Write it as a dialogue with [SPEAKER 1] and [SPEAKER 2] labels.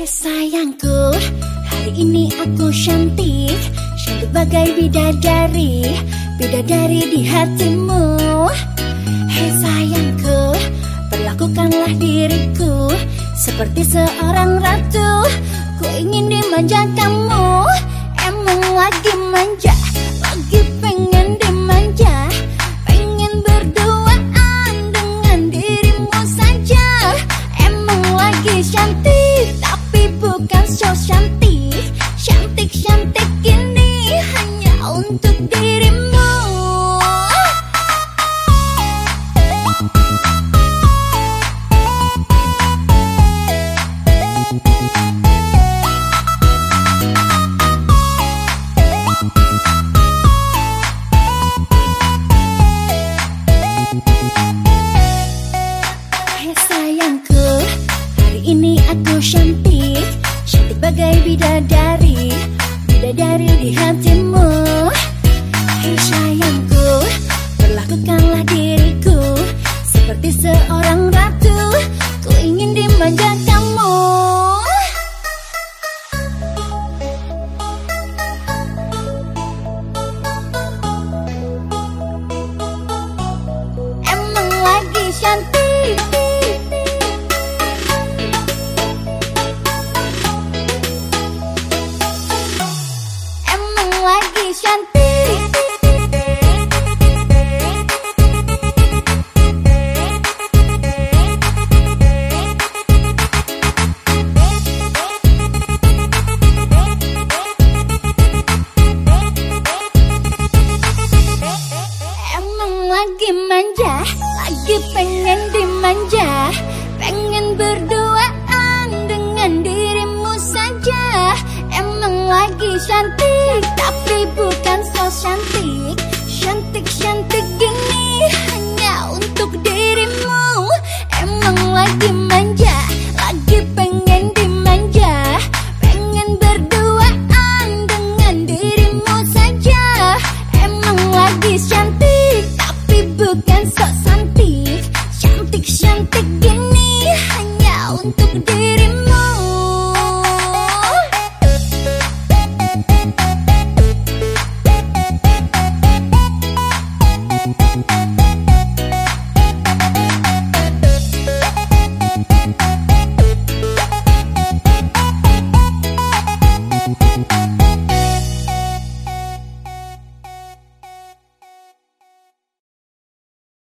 [SPEAKER 1] Hei sayangku, hari ini aku cantik. Cantik bagai bidadari Bidadari di hatimu. Hei sayangku, perlakukanlah diriku Seperti seorang ratu. Ku ingin dimanja kamu Emang lagi manja Lagi pengen dimanja. Pengen berduaan dengan dirimu saja Emang lagi cantik cantik Cantik bagai bidadari Bidadari di hatimu lagi cantik lagi manja, lagi pengen dimanja. Pengen berduaan dengan dirimu saja. Emang lagi cantik, tapi bukan so cantik Thank